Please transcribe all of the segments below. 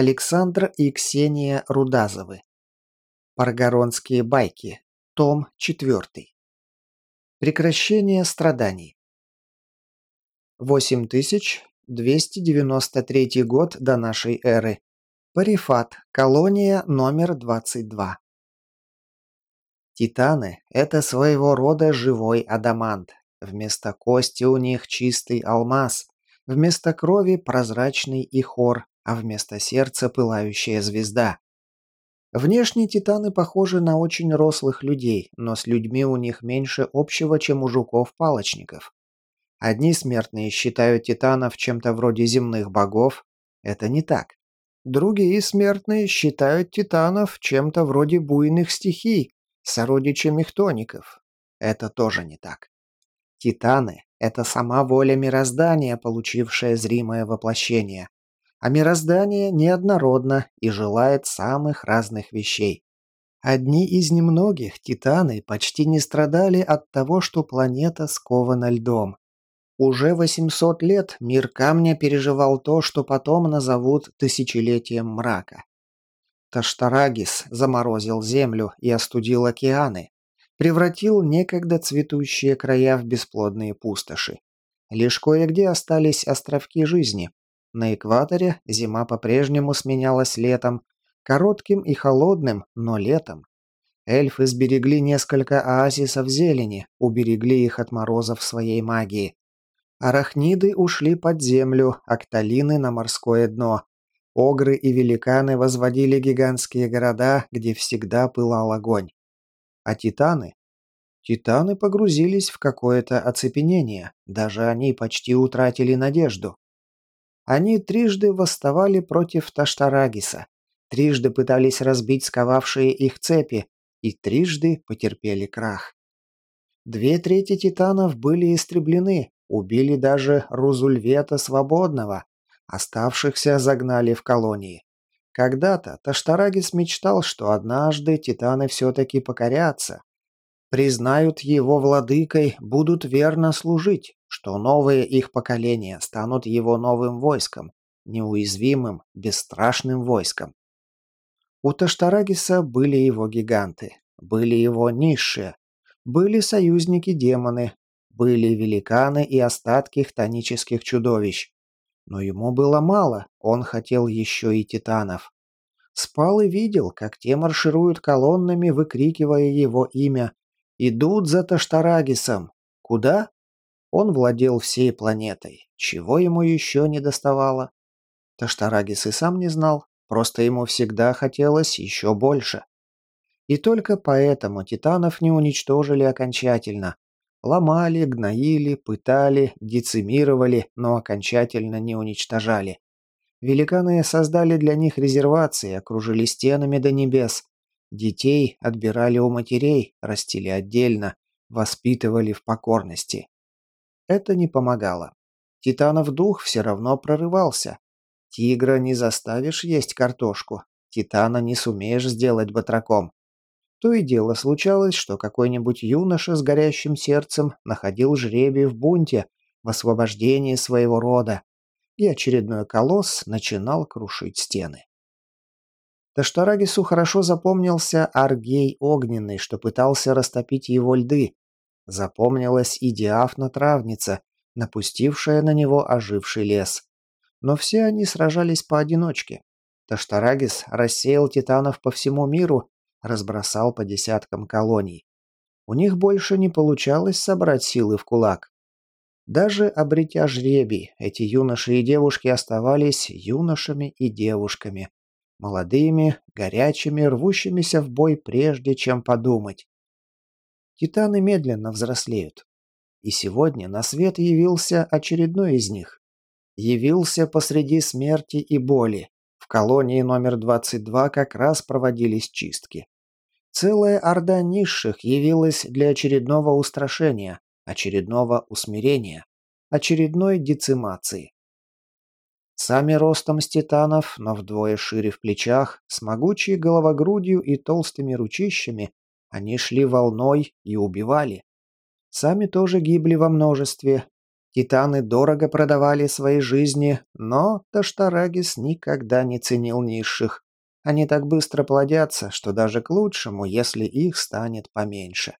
Александр и Ксения Рудазовы. Паргоронские байки. Том 4. Прекращение страданий. 8293 год до нашей эры. Парифат. Колония номер 22. Титаны – это своего рода живой адамант. Вместо кости у них чистый алмаз, вместо крови прозрачный ихор, а вместо сердца пылающая звезда. Внешне титаны похожи на очень рослых людей, но с людьми у них меньше общего, чем у жуков-палочников. Одни смертные считают титанов чем-то вроде земных богов. Это не так. Другие смертные считают титанов чем-то вроде буйных стихий, сородичами хтоников. Это тоже не так. Титаны – это сама воля мироздания, получившая зримое воплощение. А мироздание неоднородно и желает самых разных вещей. Одни из немногих титаны почти не страдали от того, что планета скована льдом. Уже 800 лет мир камня переживал то, что потом назовут тысячелетием мрака. Таштарагис заморозил землю и остудил океаны, превратил некогда цветущие края в бесплодные пустоши. Лишь кое-где остались островки жизни. На экваторе зима по-прежнему сменялась летом, коротким и холодным, но летом. Эльфы сберегли несколько оазисов зелени, уберегли их от морозов своей магии. Арахниды ушли под землю, акталины на морское дно, Огры и великаны возводили гигантские города, где всегда пылал огонь. А титаны? Титаны погрузились в какое-то оцепенение, даже они почти утратили надежду. Они трижды восставали против Таштарагиса, трижды пытались разбить сковавшие их цепи и трижды потерпели крах. Две трети титанов были истреблены, убили даже Рузульвета Свободного, Оставшихся загнали в колонии. Когда-то Таштарагис мечтал, что однажды титаны все-таки покорятся. Признают его владыкой, будут верно служить, что новые их поколения станут его новым войском, неуязвимым, бесстрашным войском. У Таштарагиса были его гиганты, были его низшие, были союзники-демоны, были великаны и остатки хтонических чудовищ. Но ему было мало, он хотел еще и титанов. Спал и видел, как те маршируют колоннами, выкрикивая его имя. «Идут за Таштарагисом!» Куда? Он владел всей планетой. Чего ему еще не доставало? Таштарагис и сам не знал, просто ему всегда хотелось еще больше. И только поэтому титанов не уничтожили окончательно, Ломали, гноили, пытали, децимировали, но окончательно не уничтожали. Великаны создали для них резервации, окружили стенами до небес. Детей отбирали у матерей, растили отдельно, воспитывали в покорности. Это не помогало. Титанов дух все равно прорывался. Тигра не заставишь есть картошку. Титана не сумеешь сделать батраком. То и дело случалось, что какой-нибудь юноша с горящим сердцем находил жребий в бунте, в освобождении своего рода, и очередной колосс начинал крушить стены. Таштарагису хорошо запомнился Аргей Огненный, что пытался растопить его льды. Запомнилась и Диафна-травница, напустившая на него оживший лес. Но все они сражались поодиночке. Таштарагис рассеял титанов по всему миру разбросал по десяткам колоний. У них больше не получалось собрать силы в кулак. Даже обретя жребий, эти юноши и девушки оставались юношами и девушками. Молодыми, горячими, рвущимися в бой прежде, чем подумать. Титаны медленно взрослеют. И сегодня на свет явился очередной из них. Явился посреди смерти и боли, в колонии номер 22 как раз проводились чистки. Целая орда низших явилась для очередного устрашения, очередного усмирения, очередной децимации. Сами ростом с титанов, но вдвое шире в плечах, с могучей головогрудью и толстыми ручищами, они шли волной и убивали. Сами тоже гибли во множестве. Титаны дорого продавали свои жизни, но Таштарагис никогда не ценил низших. Они так быстро плодятся, что даже к лучшему, если их станет поменьше.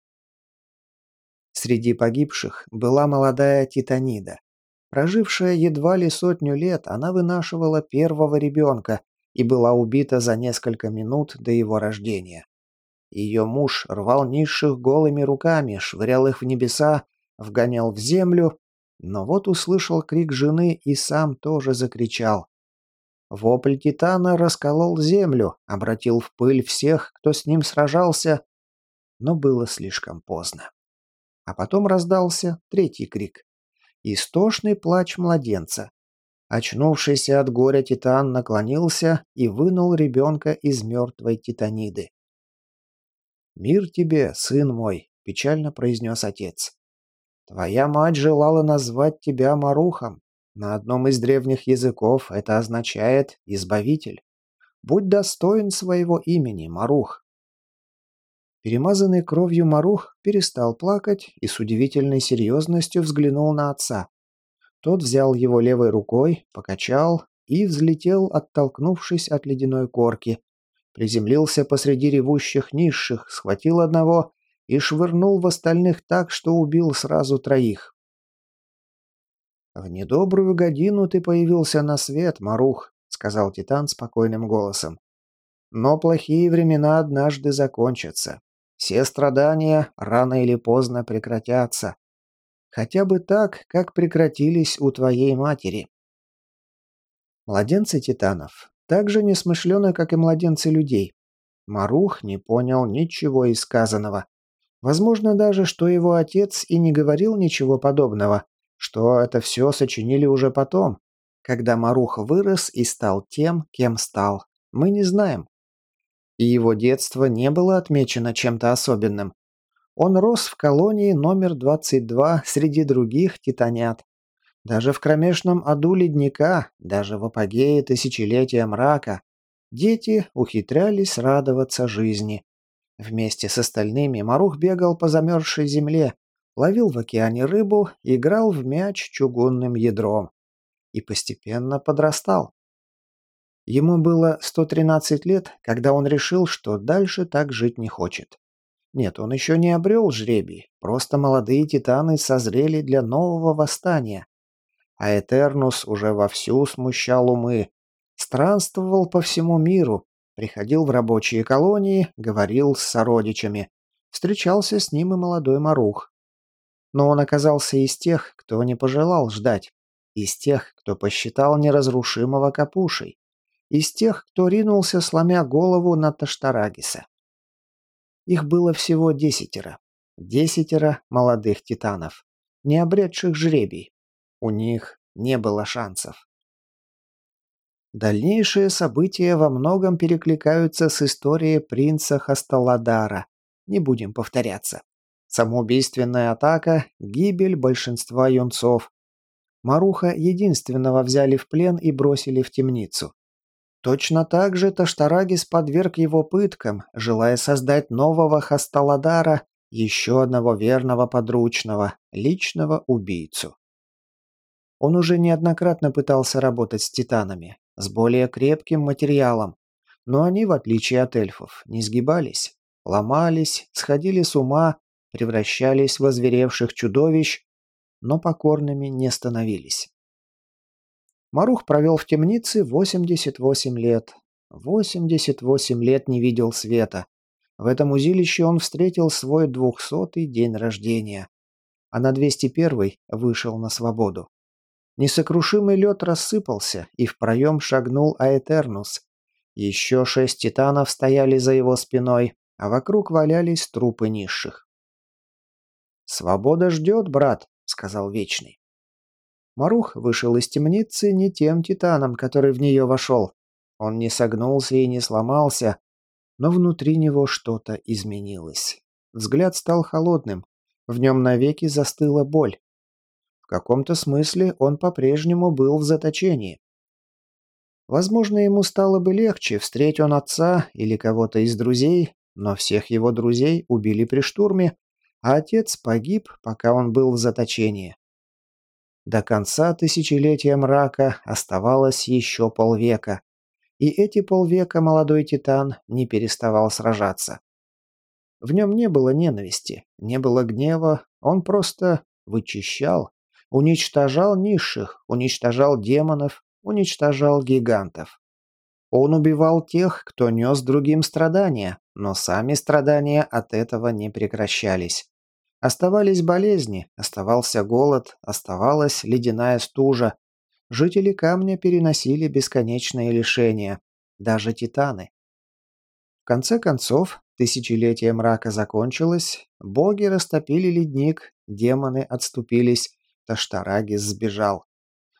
Среди погибших была молодая Титанида. Прожившая едва ли сотню лет, она вынашивала первого ребенка и была убита за несколько минут до его рождения. Ее муж рвал низших голыми руками, швырял их в небеса, вгонял в землю, но вот услышал крик жены и сам тоже закричал. Вопль Титана расколол землю, обратил в пыль всех, кто с ним сражался, но было слишком поздно. А потом раздался третий крик. Истошный плач младенца. Очнувшийся от горя Титан наклонился и вынул ребенка из мертвой Титаниды. «Мир тебе, сын мой», – печально произнес отец. «Твоя мать желала назвать тебя Марухом. На одном из древних языков это означает «избавитель». Будь достоин своего имени, Марух». Перемазанный кровью Марух перестал плакать и с удивительной серьезностью взглянул на отца. Тот взял его левой рукой, покачал и взлетел, оттолкнувшись от ледяной корки, приземлился посреди ревущих низших, схватил одного и швырнул в остальных так, что убил сразу троих. «В недобрую годину ты появился на свет, Марух», — сказал Титан спокойным голосом. «Но плохие времена однажды закончатся. Все страдания рано или поздно прекратятся. Хотя бы так, как прекратились у твоей матери». Младенцы титанов так же несмышлены, как и младенцы людей. Марух не понял ничего из сказанного. Возможно даже, что его отец и не говорил ничего подобного, что это все сочинили уже потом, когда Марух вырос и стал тем, кем стал. Мы не знаем. И его детство не было отмечено чем-то особенным. Он рос в колонии номер 22 среди других титанят. Даже в кромешном аду ледника, даже в апогее тысячелетия мрака, дети ухитрялись радоваться жизни. Вместе с остальными Марух бегал по замерзшей земле, ловил в океане рыбу, играл в мяч чугунным ядром. И постепенно подрастал. Ему было 113 лет, когда он решил, что дальше так жить не хочет. Нет, он еще не обрел жребий, просто молодые титаны созрели для нового восстания, а Этернус уже вовсю смущал умы. Странствовал по всему миру, приходил в рабочие колонии, говорил с сородичами. Встречался с ним и молодой Марух. Но он оказался из тех, кто не пожелал ждать. Из тех, кто посчитал неразрушимого капушей. Из тех, кто ринулся, сломя голову на Таштарагиса. Их было всего десятеро. Десятеро молодых титанов, не обретших жребий, у них не было шансов. Дальнейшие события во многом перекликаются с историей принца Хасталадара. Не будем повторяться. Самоубийственная атака, гибель большинства юнцов. Маруха единственного взяли в плен и бросили в темницу. Точно так же Таштарагис подверг его пыткам, желая создать нового Хасталадара, еще одного верного подручного, личного убийцу. Он уже неоднократно пытался работать с титанами, с более крепким материалом, но они, в отличие от эльфов, не сгибались, ломались, сходили с ума, превращались в озверевших чудовищ, но покорными не становились. Марух провел в темнице 88 лет. 88 лет не видел света. В этом узилище он встретил свой двухсотый день рождения, а на 201 вышел на свободу. Несокрушимый лед рассыпался, и в проем шагнул Аэтернус. Еще шесть титанов стояли за его спиной, а вокруг валялись трупы низших. «Свобода ждет, брат», — сказал Вечный. Марух вышел из темницы не тем титаном, который в нее вошел. Он не согнулся и не сломался, но внутри него что-то изменилось. Взгляд стал холодным, в нем навеки застыла боль. В каком-то смысле он по-прежнему был в заточении. Возможно, ему стало бы легче, встреть он отца или кого-то из друзей, но всех его друзей убили при штурме, а отец погиб, пока он был в заточении. До конца тысячелетия мрака оставалось еще полвека, и эти полвека молодой Титан не переставал сражаться. В нем не было ненависти, не было гнева, он просто вычищал, уничтожал низших, уничтожал демонов, уничтожал гигантов. Он убивал тех, кто нес другим страдания, но сами страдания от этого не прекращались. Оставались болезни, оставался голод, оставалась ледяная стужа. Жители камня переносили бесконечные лишения, даже титаны. В конце концов, тысячелетие мрака закончилось, боги растопили ледник, демоны отступились, Таштарагис сбежал.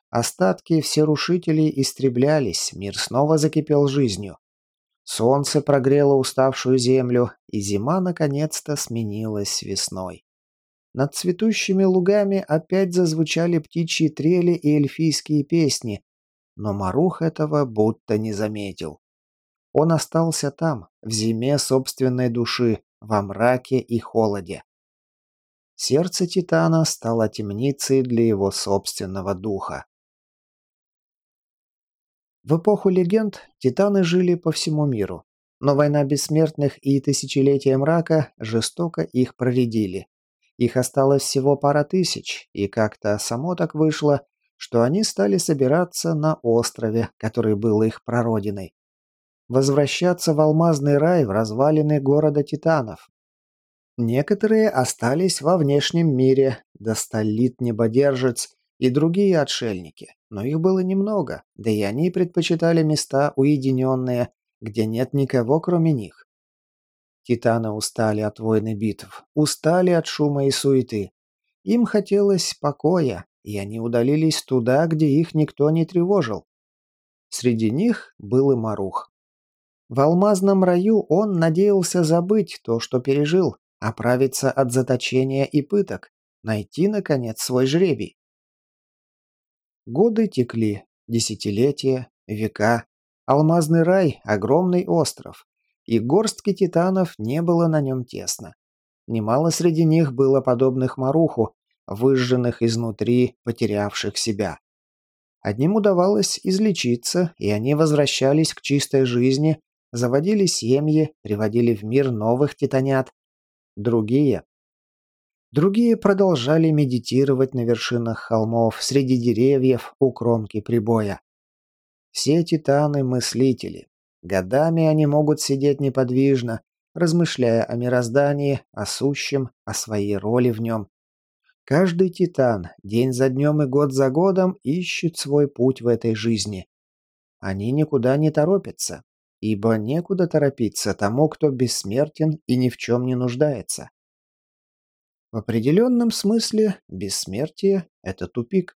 Остатки всерушителей истреблялись, мир снова закипел жизнью. Солнце прогрело уставшую землю, и зима наконец-то сменилась весной. Над цветущими лугами опять зазвучали птичьи трели и эльфийские песни, но Марух этого будто не заметил. Он остался там, в зиме собственной души, во мраке и холоде. Сердце Титана стало темницей для его собственного духа. В эпоху легенд титаны жили по всему миру, но война бессмертных и тысячелетия мрака жестоко их проредили. Их осталось всего пара тысяч, и как-то само так вышло, что они стали собираться на острове, который был их прародиной. Возвращаться в алмазный рай в развалины города титанов. Некоторые остались во внешнем мире, досталит небодержец и другие отшельники, но их было немного, да и они предпочитали места уединенные, где нет никого, кроме них. Титаны устали от войны битв, устали от шума и суеты. Им хотелось покоя, и они удалились туда, где их никто не тревожил. Среди них был и Марух. В алмазном раю он надеялся забыть то, что пережил, оправиться от заточения и пыток, найти, наконец, свой жребий. Годы текли, десятилетия, века. Алмазный рай – огромный остров, и горстки титанов не было на нем тесно. Немало среди них было подобных Маруху, выжженных изнутри, потерявших себя. Одним удавалось излечиться, и они возвращались к чистой жизни, заводили семьи, приводили в мир новых титанят. Другие Другие продолжали медитировать на вершинах холмов, среди деревьев, у кромки прибоя. Все титаны – мыслители. Годами они могут сидеть неподвижно, размышляя о мироздании, о сущем, о своей роли в нем. Каждый титан день за днем и год за годом ищет свой путь в этой жизни. Они никуда не торопятся, ибо некуда торопиться тому, кто бессмертен и ни в чем не нуждается. В определенном смысле бессмертие – это тупик.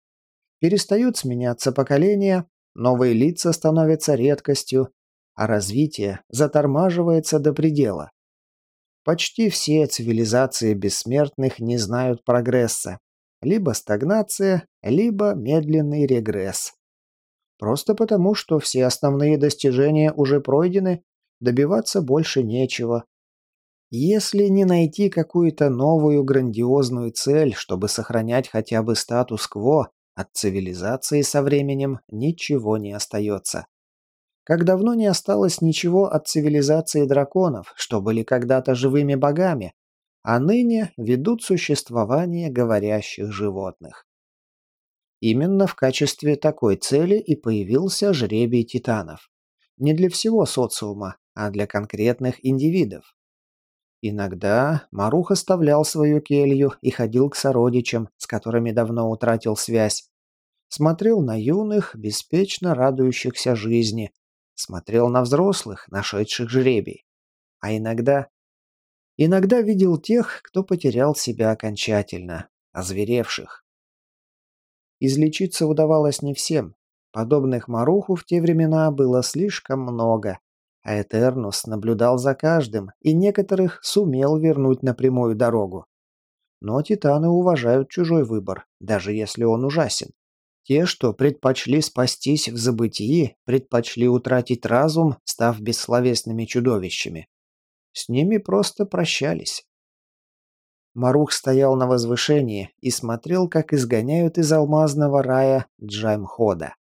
Перестают сменяться поколения, новые лица становятся редкостью, а развитие затормаживается до предела. Почти все цивилизации бессмертных не знают прогресса. Либо стагнация, либо медленный регресс. Просто потому, что все основные достижения уже пройдены, добиваться больше нечего, если не найти какую-то новую грандиозную цель, чтобы сохранять хотя бы статус-кво, от цивилизации со временем ничего не остается. Как давно не осталось ничего от цивилизации драконов, что были когда-то живыми богами, а ныне ведут существование говорящих животных. Именно в качестве такой цели и появился жребий титанов. Не для всего социума, а для конкретных индивидов. Иногда Марух оставлял свою келью и ходил к сородичам, с которыми давно утратил связь. Смотрел на юных, беспечно радующихся жизни. Смотрел на взрослых, нашедших жребий. А иногда... Иногда видел тех, кто потерял себя окончательно, озверевших. Излечиться удавалось не всем. Подобных Маруху в те времена было слишком много, а Этернус наблюдал за каждым, и некоторых сумел вернуть на прямую дорогу. Но титаны уважают чужой выбор, даже если он ужасен. Те, что предпочли спастись в забытии, предпочли утратить разум, став бессловесными чудовищами. С ними просто прощались. Марух стоял на возвышении и смотрел, как изгоняют из алмазного рая Джаймхода.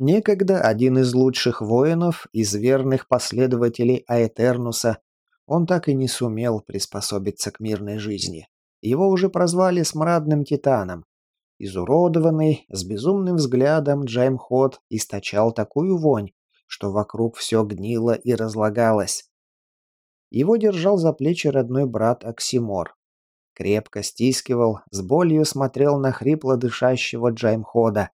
Некогда один из лучших воинов, из верных последователей Аэтернуса, он так и не сумел приспособиться к мирной жизни. Его уже прозвали Смрадным Титаном. Изуродованный, с безумным взглядом Джаймход источал такую вонь, что вокруг все гнило и разлагалось. Его держал за плечи родной брат Оксимор. Крепко стискивал, с болью смотрел на хрипло дышащего Джаймхода.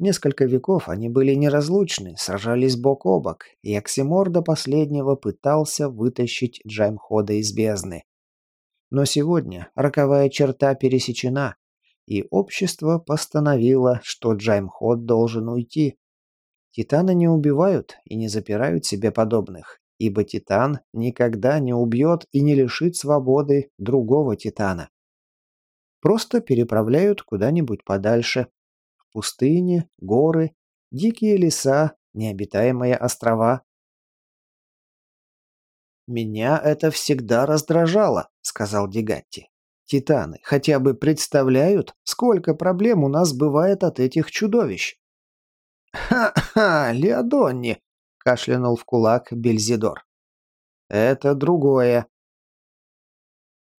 Несколько веков они были неразлучны, сражались бок о бок, и Оксимор до последнего пытался вытащить Джаймхода из бездны. Но сегодня роковая черта пересечена, и общество постановило, что Джаймход должен уйти. Титаны не убивают и не запирают себе подобных, ибо Титан никогда не убьет и не лишит свободы другого Титана. Просто переправляют куда-нибудь подальше. В пустыне, горы, дикие леса, необитаемые острова. «Меня это всегда раздражало», — сказал Дегатти. «Титаны хотя бы представляют, сколько проблем у нас бывает от этих чудовищ?» «Ха-ха, Леодонни!» — кашлянул в кулак Бельзидор. «Это другое».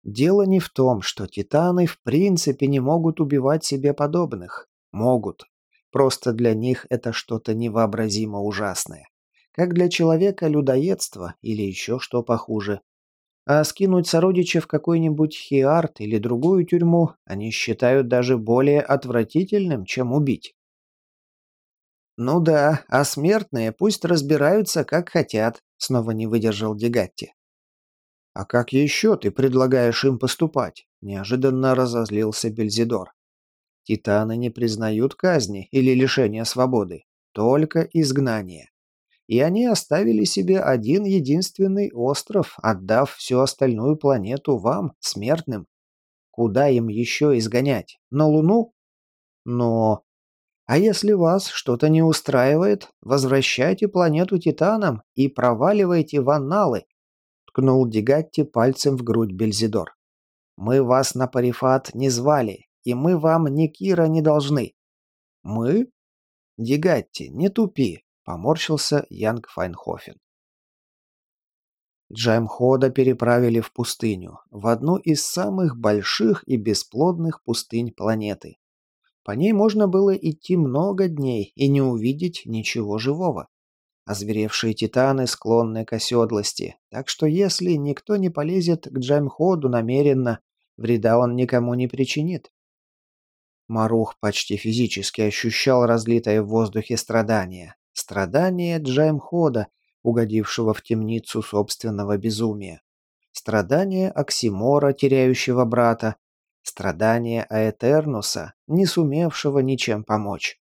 Дело не в том, что титаны в принципе не могут убивать себе подобных. Могут. Просто для них это что-то невообразимо ужасное. Как для человека людоедство или еще что похуже. А скинуть сородича в какой-нибудь хиарт или другую тюрьму они считают даже более отвратительным, чем убить. «Ну да, а смертные пусть разбираются, как хотят», — снова не выдержал Дегатти. «А как еще ты предлагаешь им поступать?» — неожиданно разозлился Бельзидор. «Титаны не признают казни или лишения свободы, только изгнание. И они оставили себе один единственный остров, отдав всю остальную планету вам, смертным. Куда им еще изгонять? На Луну? Но а если вас что-то не устраивает, возвращайте планету Титанам и проваливайте в анналы», — ткнул Дегатти пальцем в грудь Бельзидор. «Мы вас на Парифат не звали, и мы вам ни Кира не должны». «Мы?» «Дегатти, не тупи», — поморщился Янг Файнхофен. Джаймхода переправили в пустыню, в одну из самых больших и бесплодных пустынь планеты. По ней можно было идти много дней и не увидеть ничего живого. Озверевшие титаны склонны к оседлости, так что если никто не полезет к Джаймходу намеренно, вреда он никому не причинит. Марух почти физически ощущал разлитое в воздухе страдание. Страдание Джаймхода, угодившего в темницу собственного безумия. Страдание Оксимора, теряющего брата, Страдания Аэтернуса, не сумевшего ничем помочь.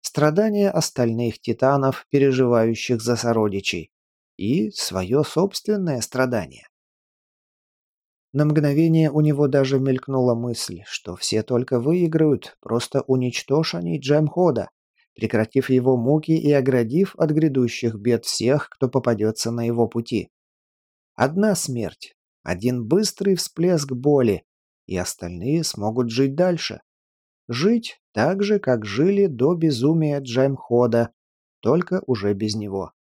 Страдания остальных титанов, переживающих за сородичей. И свое собственное страдание. На мгновение у него даже мелькнула мысль, что все только выиграют, просто уничтожь они Джемхода, прекратив его муки и оградив от грядущих бед всех, кто попадется на его пути. Одна смерть, один быстрый всплеск боли, и остальные смогут жить дальше. Жить так же, как жили до безумия Джаймхода, только уже без него.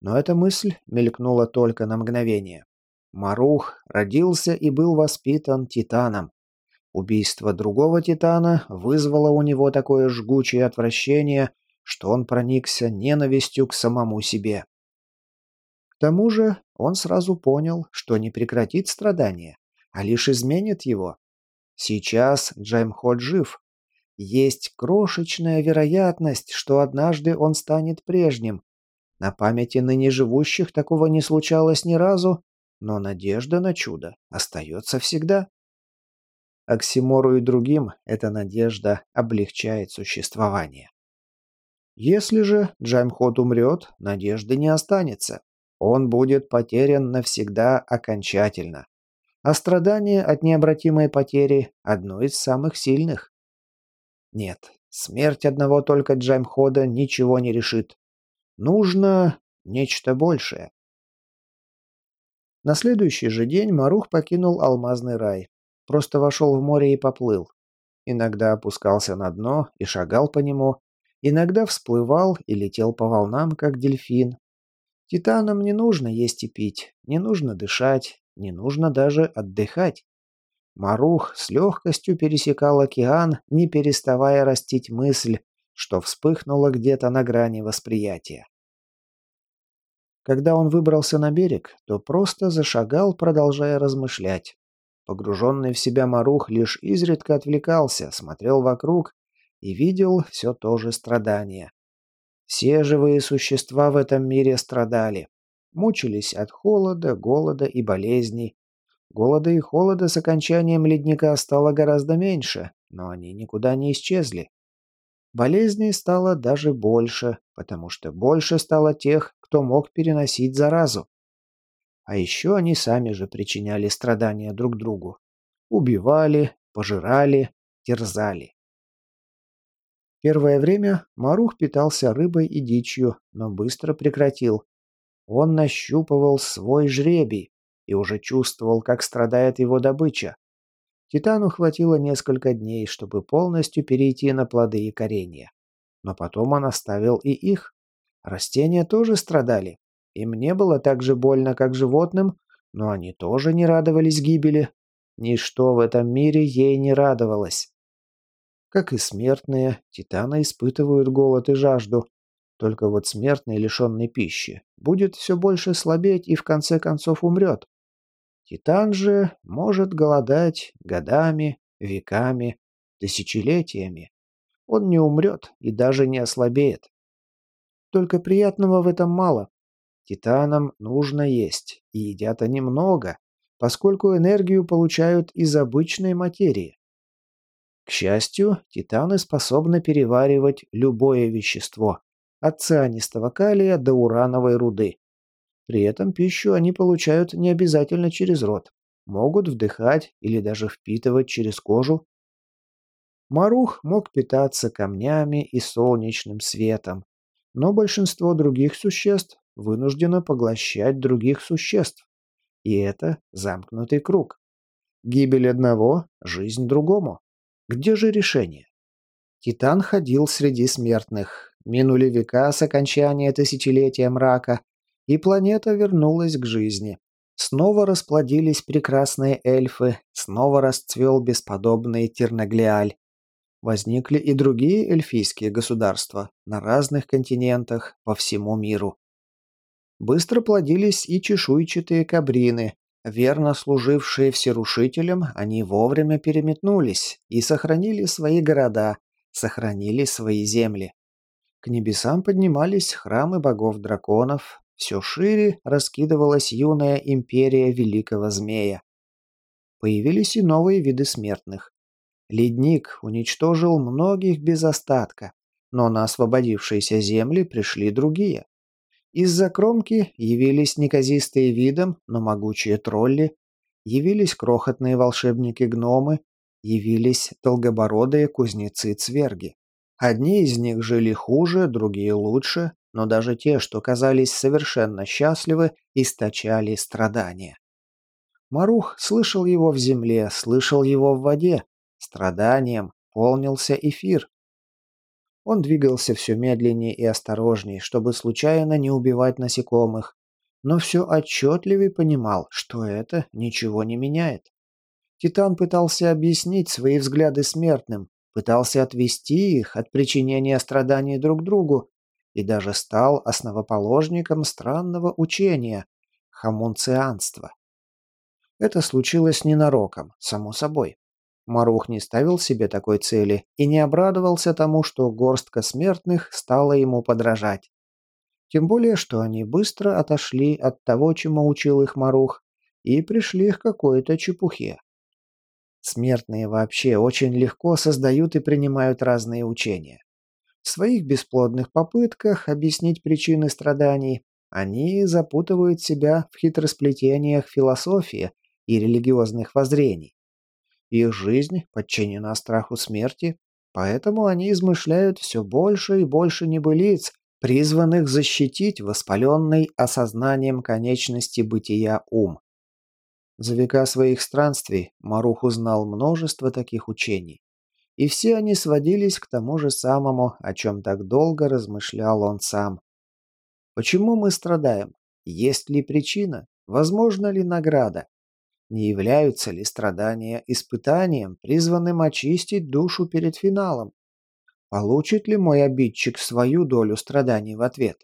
Но эта мысль мелькнула только на мгновение. Марух родился и был воспитан Титаном. Убийство другого Титана вызвало у него такое жгучее отвращение, что он проникся ненавистью к самому себе. К тому же он сразу понял, что не прекратит страдания, а лишь изменит его. Сейчас Джаймход жив. Есть крошечная вероятность, что однажды он станет прежним. На памяти ныне живущих такого не случалось ни разу, но надежда на чудо остается всегда. Оксимору и другим эта надежда облегчает существование. Если же Джаймхот умрет, надежды не останется. Он будет потерян навсегда окончательно а страдание от необратимой потери – одно из самых сильных. Нет, смерть одного только Джаймхода ничего не решит. Нужно нечто большее. На следующий же день Марух покинул алмазный рай. Просто вошел в море и поплыл. Иногда опускался на дно и шагал по нему, иногда всплывал и летел по волнам, как дельфин. Титанам не нужно есть и пить, не нужно дышать, не нужно даже отдыхать. Марух с легкостью пересекал океан, не переставая растить мысль, что вспыхнуло где-то на грани восприятия. Когда он выбрался на берег, то просто зашагал, продолжая размышлять. Погруженный в себя Марух лишь изредка отвлекался, смотрел вокруг и видел все то же страдание. Все живые существа в этом мире страдали. Мучились от холода, голода и болезней. Голода и холода с окончанием ледника стало гораздо меньше, но они никуда не исчезли. Болезней стало даже больше, потому что больше стало тех, кто мог переносить заразу. А еще они сами же причиняли страдания друг другу. Убивали, пожирали, терзали. Первое время Марух питался рыбой и дичью, но быстро прекратил. Он нащупывал свой жребий и уже чувствовал, как страдает его добыча. Титану хватило несколько дней, чтобы полностью перейти на плоды и коренья. Но потом он оставил и их. Растения тоже страдали. Им не было так же больно, как животным, но они тоже не радовались гибели. Ничто в этом мире ей не радовалось. Как и смертные, титаны испытывают голод и жажду. Только вот смертный, лишенный пищи, будет все больше слабеть и в конце концов умрет. Титан же может голодать годами, веками, тысячелетиями. Он не умрет и даже не ослабеет. Только приятного в этом мало. Титанам нужно есть, и едят они много, поскольку энергию получают из обычной материи. К счастью, титаны способны переваривать любое вещество, от цианистого калия до урановой руды. При этом пищу они получают не обязательно через рот, могут вдыхать или даже впитывать через кожу. Марух мог питаться камнями и солнечным светом, но большинство других существ вынуждено поглощать других существ. И это замкнутый круг. Гибель одного – жизнь другому. Где же решение? Титан ходил среди смертных. Минули века с окончания тысячелетия мрака, и планета вернулась к жизни. Снова расплодились прекрасные эльфы, снова расцвел бесподобный Тернаглиаль. Возникли и другие эльфийские государства на разных континентах по всему миру. Быстро плодились и чешуйчатые кабрины. Верно служившие всерушителям, они вовремя переметнулись и сохранили свои города, сохранили свои земли. К небесам поднимались храмы богов-драконов, все шире раскидывалась юная империя великого змея. Появились и новые виды смертных. Ледник уничтожил многих без остатка, но на освободившиеся земли пришли другие. Из-за кромки явились неказистые видом, но могучие тролли, явились крохотные волшебники-гномы, явились долгобородые кузнецы-цверги. Одни из них жили хуже, другие лучше, но даже те, что казались совершенно счастливы, источали страдания. Марух слышал его в земле, слышал его в воде. Страданием полнился эфир. Он двигался все медленнее и осторожнее, чтобы случайно не убивать насекомых, но все отчетливее понимал, что это ничего не меняет. Титан пытался объяснить свои взгляды смертным, пытался отвести их от причинения страданий друг другу и даже стал основоположником странного учения – хомунцианства. Это случилось ненароком, само собой. Марух не ставил себе такой цели и не обрадовался тому, что горстка смертных стала ему подражать. Тем более, что они быстро отошли от того, чему учил их Марух, и пришли к какой-то чепухе. Смертные вообще очень легко создают и принимают разные учения. В своих бесплодных попытках объяснить причины страданий они запутывают себя в хитросплетениях философии и религиозных воззрений. Их жизнь подчинена страху смерти, поэтому они измышляют все больше и больше небылиц, призванных защитить воспаленный осознанием конечности бытия ум. За века своих странствий Марух узнал множество таких учений. И все они сводились к тому же самому, о чем так долго размышлял он сам. Почему мы страдаем? Есть ли причина? Возможно ли награда? Не являются ли страдания испытанием, призванным очистить душу перед финалом? Получит ли мой обидчик свою долю страданий в ответ?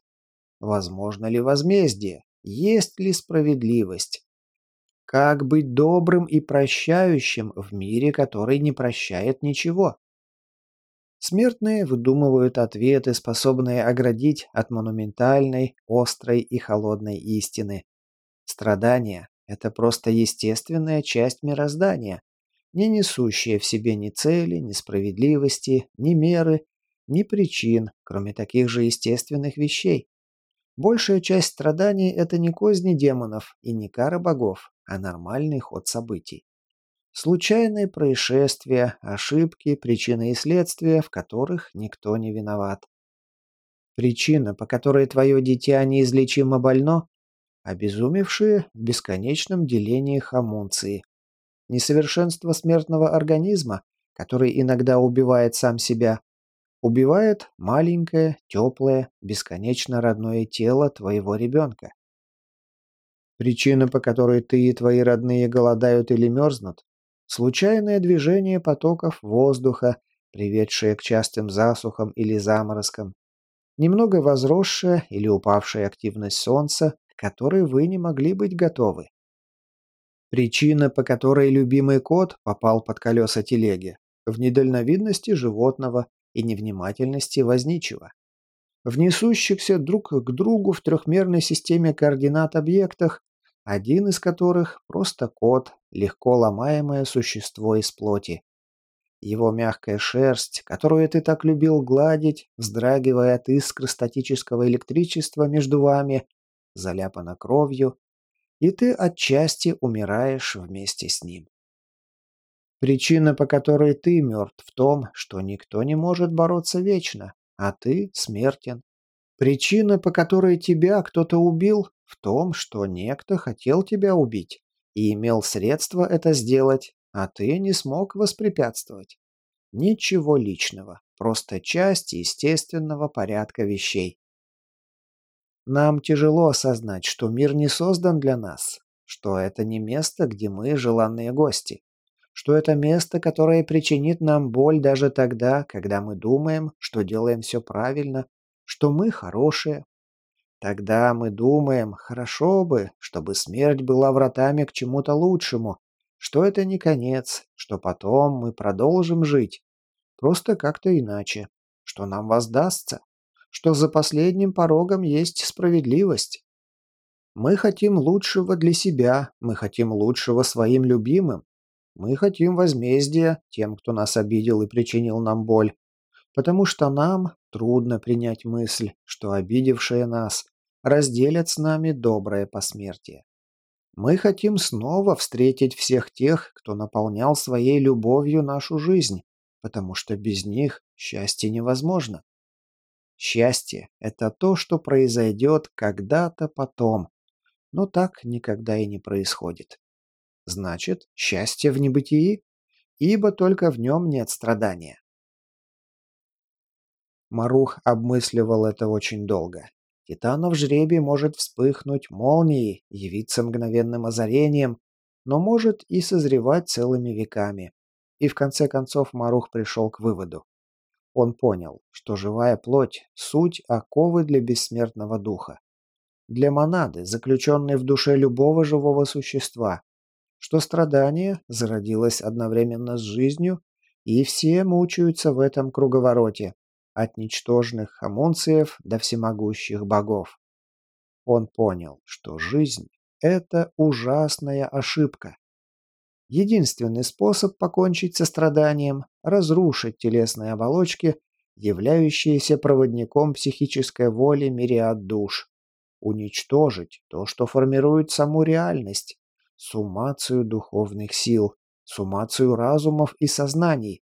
Возможно ли возмездие? Есть ли справедливость? Как быть добрым и прощающим в мире, который не прощает ничего? Смертные выдумывают ответы, способные оградить от монументальной, острой и холодной истины. Страдания – это просто естественная часть мироздания, не несущая в себе ни цели, ни справедливости, ни меры, ни причин, кроме таких же естественных вещей. Большая часть страданий – это не козни демонов и не кара богов, а нормальный ход событий. Случайные происшествия, ошибки, причины и следствия, в которых никто не виноват. Причина, по которой твое дитя неизлечимо больно – обезумевшие в бесконечном делении хомунции. Несовершенство смертного организма, который иногда убивает сам себя, убивает маленькое, теплое, бесконечно родное тело твоего ребенка. Причина, по которой ты и твои родные голодают или мерзнут, случайное движение потоков воздуха, приведшее к частым засухам или заморозкам, немного возросшая или упавшая активность Солнца, которой вы не могли быть готовы. Причина, по которой любимый кот попал под колеса телеги, в недальновидности животного и невнимательности возничего. В несущихся друг к другу в трехмерной системе координат объектах, один из которых просто кот, легко ломаемое существо из плоти. Его мягкая шерсть, которую ты так любил гладить, вздрагивая от искр статического электричества между вами, заляпана кровью, и ты отчасти умираешь вместе с ним. Причина, по которой ты мертв в том, что никто не может бороться вечно, а ты смертен. Причина, по которой тебя кто-то убил, в том, что некто хотел тебя убить и имел средства это сделать, а ты не смог воспрепятствовать. Ничего личного, просто часть естественного порядка вещей. Нам тяжело осознать, что мир не создан для нас, что это не место, где мы желанные гости что это место, которое причинит нам боль даже тогда, когда мы думаем, что делаем все правильно, что мы хорошие. Тогда мы думаем, хорошо бы, чтобы смерть была вратами к чему-то лучшему, что это не конец, что потом мы продолжим жить, просто как-то иначе, что нам воздастся, что за последним порогом есть справедливость. Мы хотим лучшего для себя, мы хотим лучшего своим любимым, мы хотим возмездия тем, кто нас обидел и причинил нам боль, потому что нам трудно принять мысль, что обидевшие нас разделят с нами доброе посмертие. Мы хотим снова встретить всех тех, кто наполнял своей любовью нашу жизнь, потому что без них счастье невозможно. Счастье – это то, что произойдет когда-то потом, но так никогда и не происходит. Значит, счастье в небытии, ибо только в нем нет страдания. Марух обмысливал это очень долго. Титанов жребий может вспыхнуть молнией, явиться мгновенным озарением, но может и созревать целыми веками. И в конце концов Марух пришел к выводу. Он понял, что живая плоть – суть оковы для бессмертного духа. Для монады, заключенной в душе любого живого существа, что страдание зародилось одновременно с жизнью, и все мучаются в этом круговороте, от ничтожных хомунциев до всемогущих богов. Он понял, что жизнь – это ужасная ошибка. Единственный способ покончить со страданием – разрушить телесные оболочки, являющиеся проводником психической воли мириад душ, уничтожить то, что формирует саму реальность, суммацию духовных сил, суммацию разумов и сознаний.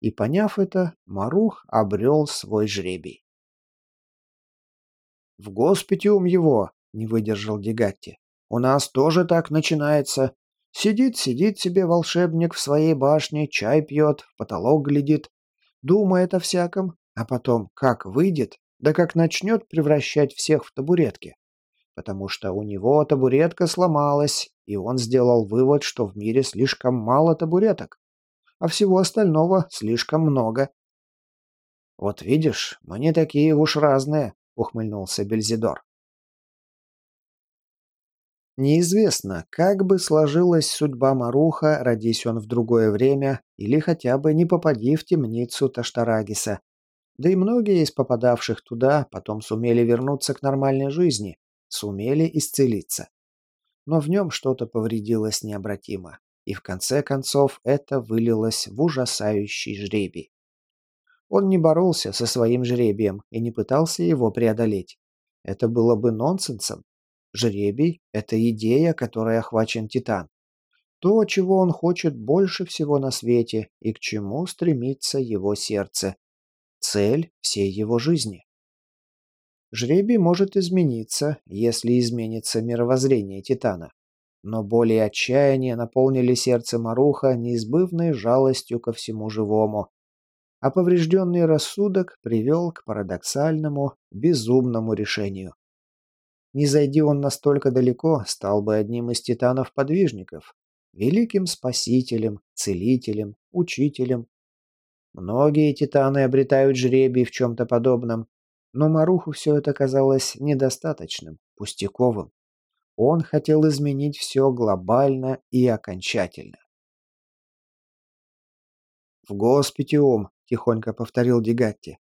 И поняв это, Марух обрел свой жребий. «В госпитиум его!» — не выдержал Дегатти. У нас тоже так начинается. Сидит, сидит себе волшебник в своей башне, чай пьет, в потолок глядит, думает о всяком, а потом как выйдет, да как начнет превращать всех в табуретки. Потому что у него табуретка сломалась, и он сделал вывод, что в мире слишком мало табуреток, а всего остального слишком много. «Вот видишь, мы не такие уж разные», — ухмыльнулся Бельзидор. Неизвестно, как бы сложилась судьба Маруха, родись он в другое время, или хотя бы не попади в темницу Таштарагиса. Да и многие из попадавших туда потом сумели вернуться к нормальной жизни, сумели исцелиться. Но в нем что-то повредилось необратимо, и в конце концов это вылилось в ужасающий жребий. Он не боролся со своим жребием и не пытался его преодолеть. Это было бы нонсенсом, Жребий – это идея, которой охвачен Титан. То, чего он хочет больше всего на свете и к чему стремится его сердце. Цель всей его жизни. Жребий может измениться, если изменится мировоззрение Титана. Но боли и отчаяние наполнили сердце Маруха неизбывной жалостью ко всему живому, а поврежденный рассудок привел к парадоксальному, безумному решению. Не зайди он настолько далеко, стал бы одним из титанов-подвижников, великим спасителем, целителем, учителем. Многие титаны обретают жребий в чем-то подобном, но Маруху все это казалось недостаточным, пустяковым. Он хотел изменить все глобально и окончательно. «В госпитиум», — тихонько повторил Дегатти.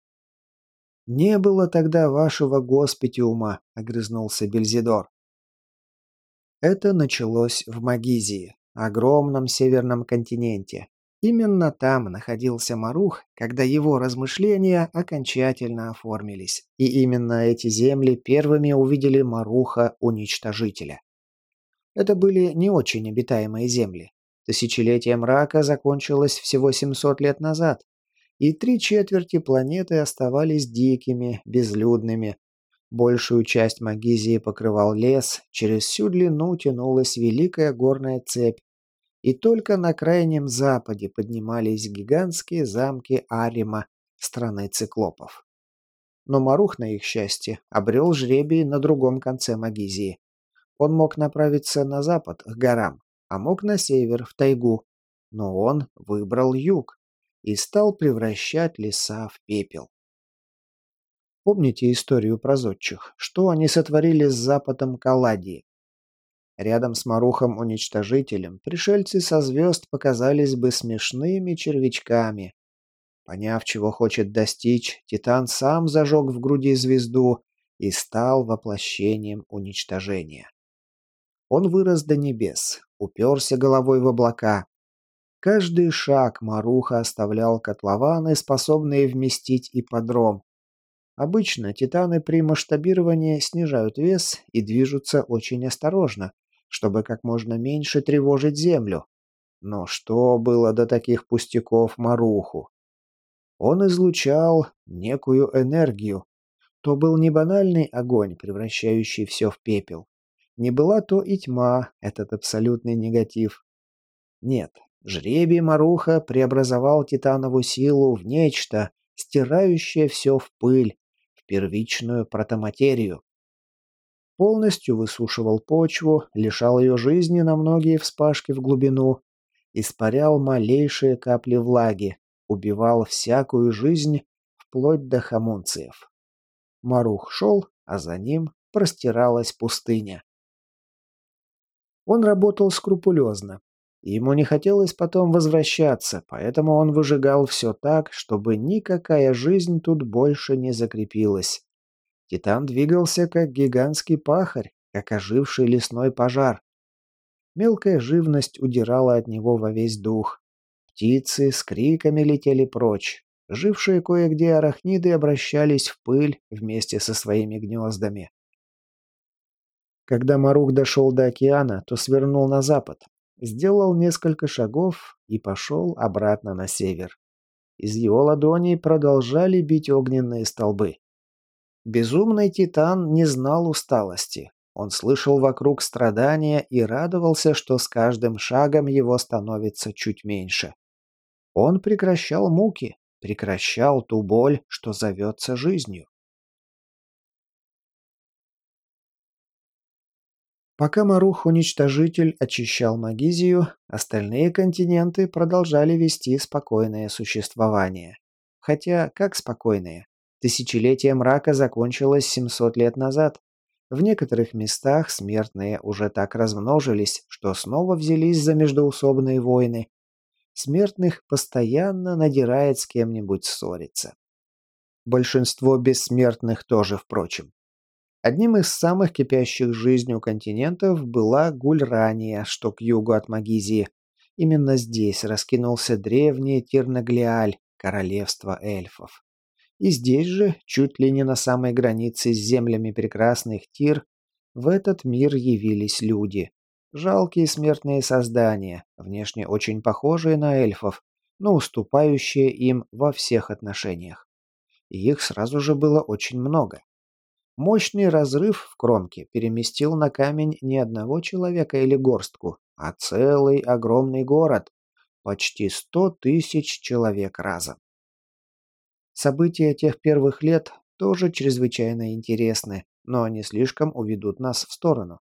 «Не было тогда вашего госпитиума», — огрызнулся Бельзидор. Это началось в Магизии, огромном северном континенте. Именно там находился Марух, когда его размышления окончательно оформились. И именно эти земли первыми увидели Маруха-уничтожителя. Это были не очень обитаемые земли. Тысячелетие мрака закончилось всего 700 лет назад, и три четверти планеты оставались дикими, безлюдными. Большую часть Магизии покрывал лес, через всю длину тянулась великая горная цепь, и только на крайнем западе поднимались гигантские замки Арима, страны циклопов. Но Марух, на их счастье, обрел жребий на другом конце Магизии. Он мог направиться на запад, к горам, а мог на север, в тайгу. Но он выбрал юг и стал превращать леса в пепел. Помните историю про зодчих? Что они сотворили с западом Каладии? Рядом с Марухом-уничтожителем пришельцы со звезд показались бы смешными червячками. Поняв, чего хочет достичь, Титан сам зажег в груди звезду и стал воплощением уничтожения. Он вырос до небес, уперся головой в облака, Каждый шаг Маруха оставлял котлованы, способные вместить ипподром. Обычно титаны при масштабировании снижают вес и движутся очень осторожно, чтобы как можно меньше тревожить землю. Но что было до таких пустяков Маруху? Он излучал некую энергию. То был не банальный огонь, превращающий все в пепел. Не была то и тьма, этот абсолютный негатив. Нет, Жребий Маруха преобразовал титановую силу в нечто, стирающее все в пыль, в первичную протоматерию. Полностью высушивал почву, лишал ее жизни на многие вспашки в глубину, испарял малейшие капли влаги, убивал всякую жизнь, вплоть до хомунциев. Марух шел, а за ним простиралась пустыня. Он работал скрупулезно, Ему не хотелось потом возвращаться, поэтому он выжигал все так, чтобы никакая жизнь тут больше не закрепилась. Титан двигался как гигантский пахарь, как оживший лесной пожар. Мелкая живность удирала от него во весь дух. Птицы с криками летели прочь. Жившие кое-где арахниды обращались в пыль вместе со своими гнездами. Когда Марух дошел до океана, то свернул на запад, сделал несколько шагов и пошел обратно на север. Из его ладоней продолжали бить огненные столбы. Безумный титан не знал усталости. Он слышал вокруг страдания и радовался, что с каждым шагом его становится чуть меньше. Он прекращал муки, прекращал ту боль, что зовется жизнью. Пока Марух-уничтожитель очищал Магизию, остальные континенты продолжали вести спокойное существование. Хотя, как спокойное? Тысячелетие мрака закончилось 700 лет назад. В некоторых местах смертные уже так размножились, что снова взялись за междоусобные войны. Смертных постоянно надирает с кем-нибудь ссориться. Большинство бессмертных тоже, впрочем. Одним из самых кипящих жизнью континентов была Гульрания, что к югу от Магизии. Именно здесь раскинулся древний Тирнаглиаль, королевство эльфов. И здесь же, чуть ли не на самой границе с землями прекрасных Тир, в этот мир явились люди. Жалкие смертные создания, внешне очень похожие на эльфов, но уступающие им во всех отношениях. И их сразу же было очень много. Мощный разрыв в кромке переместил на камень не одного человека или горстку, а целый огромный город. Почти сто тысяч человек разом. События тех первых лет тоже чрезвычайно интересны, но они слишком уведут нас в сторону.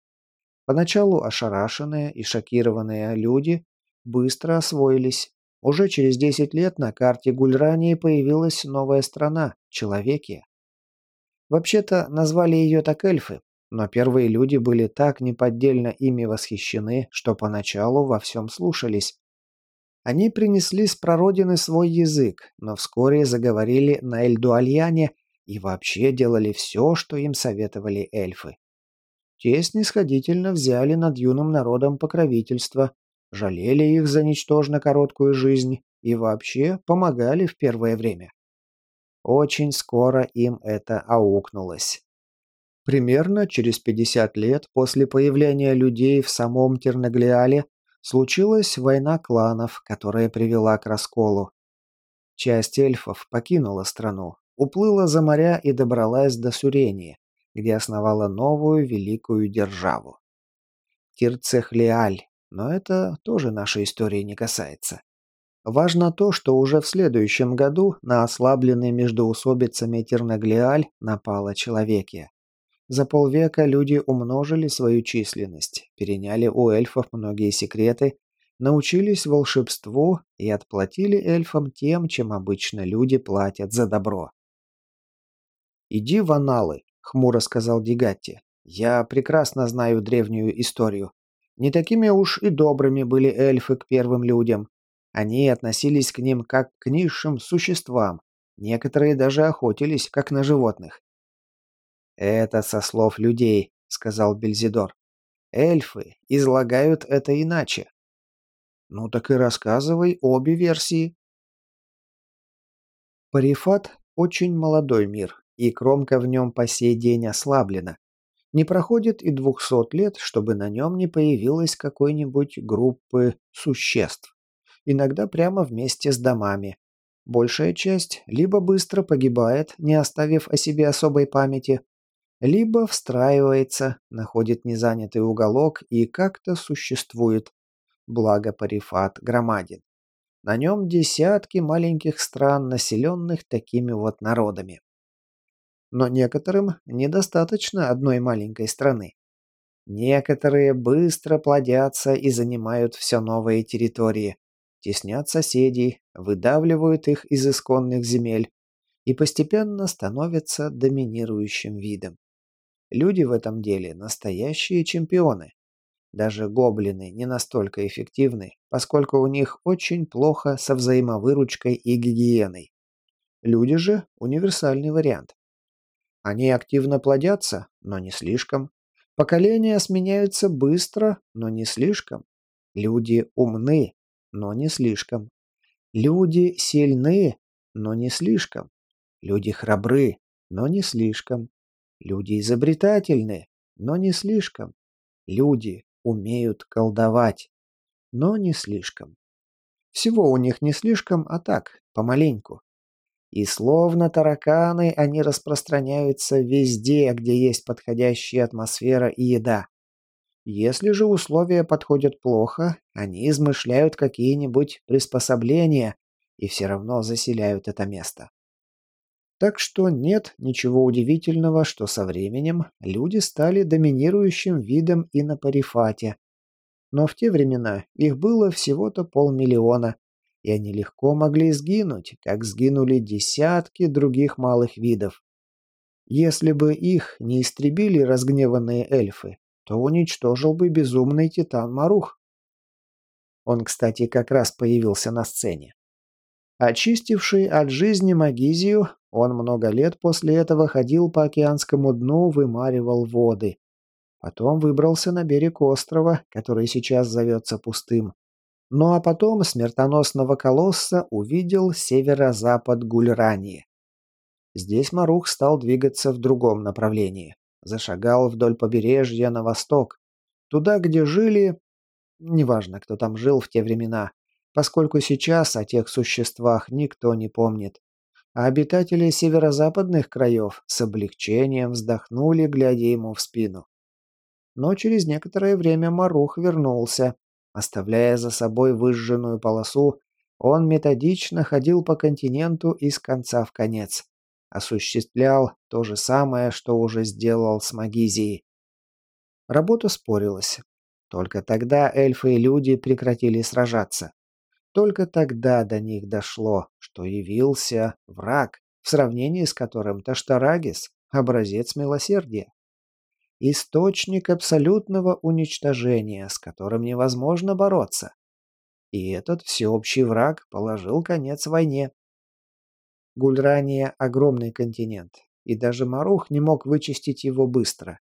Поначалу ошарашенные и шокированные люди быстро освоились. Уже через 10 лет на карте Гульрании появилась новая страна – Человекия. Вообще-то назвали ее так эльфы, но первые люди были так неподдельно ими восхищены, что поначалу во всем слушались. Они принесли с прародины свой язык, но вскоре заговорили на эльдуальяне и вообще делали все, что им советовали эльфы. Те снисходительно взяли над юным народом покровительство, жалели их за ничтожно короткую жизнь и вообще помогали в первое время. Очень скоро им это аукнулось. Примерно через 50 лет после появления людей в самом Тернаглиале случилась война кланов, которая привела к расколу. Часть эльфов покинула страну, уплыла за моря и добралась до Сурении, где основала новую великую державу. Тирцехлиаль, но это тоже нашей истории не касается. Важно то, что уже в следующем году на ослабленный междоусобицами Тернаглиаль напало человеке. За полвека люди умножили свою численность, переняли у эльфов многие секреты, научились волшебству и отплатили эльфам тем, чем обычно люди платят за добро. «Иди в аналы», — хмуро сказал Дигатти. «Я прекрасно знаю древнюю историю. Не такими уж и добрыми были эльфы к первым людям. Они относились к ним как к низшим существам. Некоторые даже охотились, как на животных. «Это со слов людей», — сказал Бельзидор. «Эльфы излагают это иначе». «Ну так и рассказывай обе версии». Парифат – очень молодой мир, и кромка в нем по сей день ослаблена. Не проходит и двухсот лет, чтобы на нем не появилась какой-нибудь группы существ иногда прямо вместе с домами. Большая часть либо быстро погибает, не оставив о себе особой памяти, либо встраивается, находит незанятый уголок и как-то существует. Благо Парифат громаден. На нем десятки маленьких стран, населенных такими вот народами. Но некоторым недостаточно одной маленькой страны. Некоторые быстро плодятся и занимают все новые территории теснят соседей, выдавливают их из исконных земель и постепенно становятся доминирующим видом. Люди в этом деле настоящие чемпионы. Даже гоблины не настолько эффективны, поскольку у них очень плохо со взаимовыручкой и гигиеной. Люди же – универсальный вариант. Они активно плодятся, но не слишком. Поколения сменяются быстро, но не слишком. Люди умны, но не слишком. Люди сильны, но не слишком. Люди храбры, но не слишком. Люди изобретательны, но не слишком. Люди умеют колдовать, но не слишком. Всего у них не слишком, а так, помаленьку. И словно тараканы они распространяются везде, где есть подходящая атмосфера и еда. Если же условия подходят плохо, они измышляют какие-нибудь приспособления и все равно заселяют это место. Так что нет ничего удивительного, что со временем люди стали доминирующим видом и на Парифате. Но в те времена их было всего-то полмиллиона, и они легко могли сгинуть, как сгинули десятки других малых видов. Если бы их не истребили разгневанные эльфы, то уничтожил бы безумный Титан Марух. Он, кстати, как раз появился на сцене. Очистивший от жизни Магизию, он много лет после этого ходил по океанскому дну, вымаривал воды. Потом выбрался на берег острова, который сейчас зовется пустым. Ну а потом смертоносного колосса увидел северо-запад Гульрании. Здесь Марух стал двигаться в другом направлении. Зашагал вдоль побережья на восток. Туда, где жили... Неважно, кто там жил в те времена, поскольку сейчас о тех существах никто не помнит. А обитатели северо-западных краев с облегчением вздохнули, глядя ему в спину. Но через некоторое время Марух вернулся, Оставляя за собой выжженную полосу, он методично ходил по континенту из конца в конец. Осуществлял то же самое, что уже сделал с Магизией. Работа спорилась. Только тогда эльфы и люди прекратили сражаться. Только тогда до них дошло, что явился враг, в сравнении с которым Таштарагис – образец милосердия. Источник абсолютного уничтожения, с которым невозможно бороться. И этот всеобщий враг положил конец войне. Гульрания – огромный континент, и даже Марух не мог вычистить его быстро.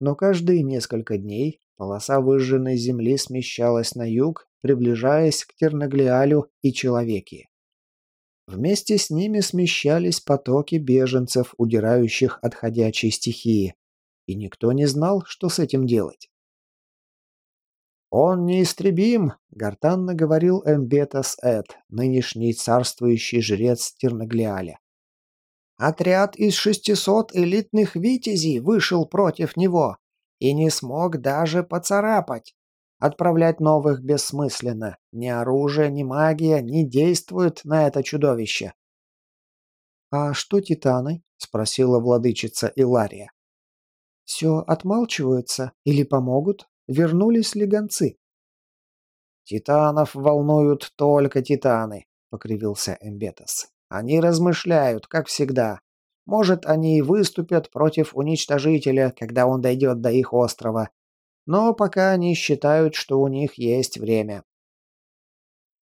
Но каждые несколько дней полоса выжженной земли смещалась на юг, приближаясь к Тернаглиалю и Человеке. Вместе с ними смещались потоки беженцев, удирающих от ходячей стихии, и никто не знал, что с этим делать. «Он неистребим», — гортанно говорил Эмбетас Эд, нынешний царствующий жрец Тернаглиаля. «Отряд из шестисот элитных витязей вышел против него и не смог даже поцарапать. Отправлять новых бессмысленно. Ни оружие, ни магия не действуют на это чудовище». «А что титаны?» — спросила владычица Илария. Все отмалчиваются или помогут? Вернулись ли гонцы? «Титанов волнуют только титаны», — покривился Эмбетас. «Они размышляют, как всегда. Может, они и выступят против уничтожителя, когда он дойдет до их острова. Но пока они считают, что у них есть время».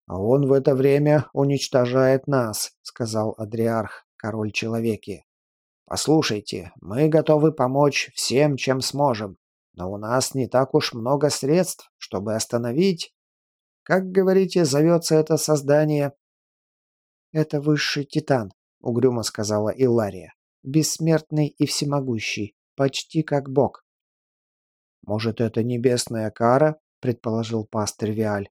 «А он в это время уничтожает нас», — сказал Адриарх, король человеки. Послушайте, мы готовы помочь всем, чем сможем, но у нас не так уж много средств, чтобы остановить... Как, говорите, зовется это создание?» «Это высший титан», — угрюмо сказала Илария. «Бессмертный и всемогущий, почти как бог». «Может, это небесная кара?» — предположил пастырь Виаль.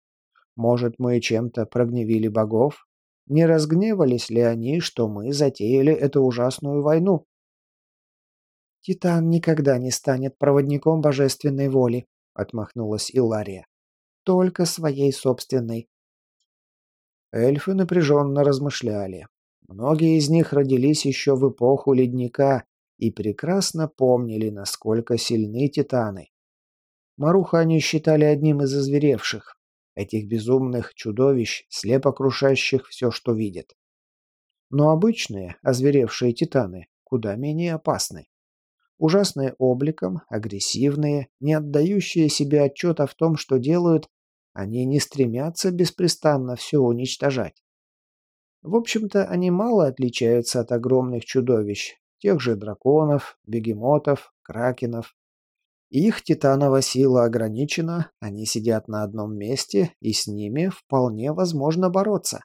«Может, мы чем-то прогневили богов? Не разгневались ли они, что мы затеяли эту ужасную войну? «Титан никогда не станет проводником божественной воли», — отмахнулась Илария. «Только своей собственной». Эльфы напряженно размышляли. Многие из них родились еще в эпоху ледника и прекрасно помнили, насколько сильны титаны. Маруха они считали одним из озверевших, этих безумных чудовищ, слепо крушащих все, что видят. Но обычные, озверевшие титаны, куда менее опасны. Ужасные обликом, агрессивные, не отдающие себе отчета в том, что делают, они не стремятся беспрестанно все уничтожать. В общем-то, они мало отличаются от огромных чудовищ, тех же драконов, бегемотов, кракенов. Их титанова сила ограничена, они сидят на одном месте, и с ними вполне возможно бороться.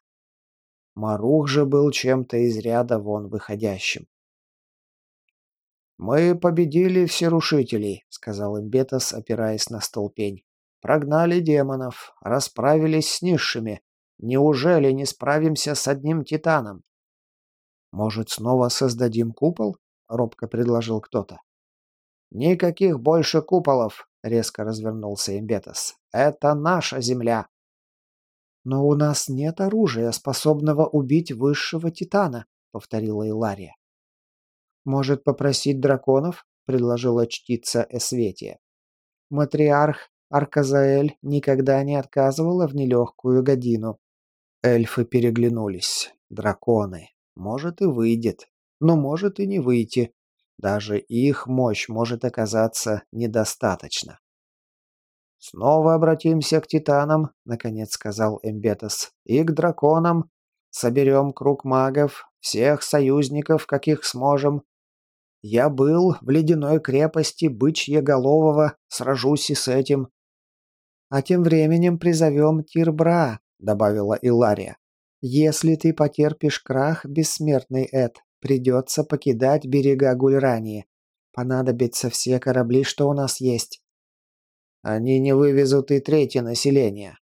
Марух же был чем-то из ряда вон выходящим. «Мы победили всерушителей», — сказал Имбетас, опираясь на столпень. «Прогнали демонов, расправились с низшими. Неужели не справимся с одним титаном?» Может, снова создадим купол? Робко предложил кто-то. Никаких больше куполов, резко развернулся Имбетас. Это наша земля. Но у нас нет оружия, способного убить высшего титана, повторила Илария. Может, попросить драконов? предложила чтица Эсветия. Матриарх Арказаэль никогда не отказывала в нелегкую годину. Эльфы переглянулись. Драконы. Может и выйдет. Но может и не выйти. Даже их мощь может оказаться недостаточно. «Снова обратимся к титанам», — наконец сказал Эмбетас, — «и к драконам. Соберем круг магов, всех союзников, каких сможем. Я был в ледяной крепости Бычьеголового, сражусь и с этим. А тем временем призовем Тирбра, добавила Илария. Если ты потерпишь крах, бессмертный Эд, придется покидать берега Гульрании. Понадобятся все корабли, что у нас есть. Они не вывезут и третье население.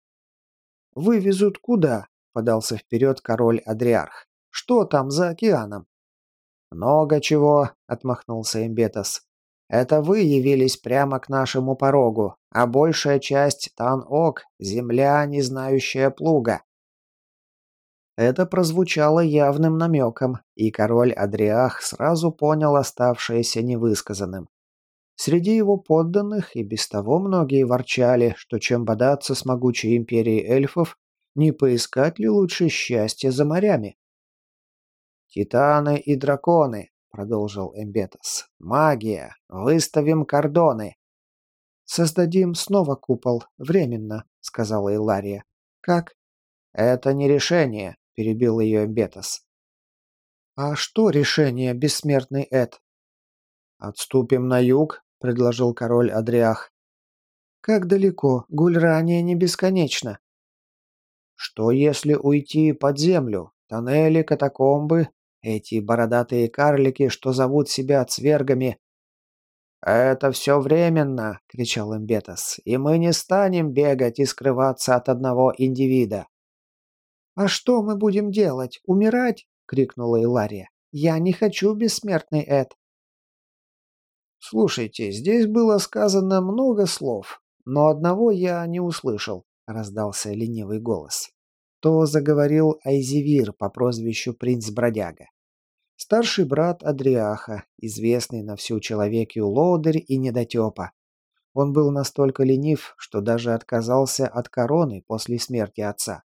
Вывезут куда? Подался вперед король Адриарх. Что там за океаном? Много чего, отмахнулся Имбетас. Это вы явились прямо к нашему порогу, а большая часть Тан-Ок — земля, не знающая плуга. Это прозвучало явным намеком, и король Адриах сразу понял оставшееся невысказанным. Среди его подданных и без того многие ворчали, что чем бодаться с могучей империей эльфов, не поискать ли лучше счастья за морями. «Титаны и драконы», — продолжил Эмбетас. «Магия! Выставим кордоны!» «Создадим снова купол. Временно», — сказала Илария. «Как?» «Это не решение», — перебил ее Эмбетас. «А что решение, бессмертный Эд?» «Отступим на юг», — предложил король Адриах. «Как далеко? Гульрания не бесконечно». «Что если уйти под землю? Тоннели, катакомбы, эти бородатые карлики, что зовут себя цвергами. «Это все временно!» — кричал Имбетас. «И мы не станем бегать и скрываться от одного индивида!» «А что мы будем делать? Умирать?» — крикнула Илария. «Я не хочу бессмертный Эд!» «Слушайте, здесь было сказано много слов, но одного я не услышал», — раздался ленивый голос. То заговорил Айзевир по прозвищу Принц Бродяга. Старший брат Адриаха, известный на всю человекию лодырь и недотепа. Он был настолько ленив, что даже отказался от короны после смерти отца.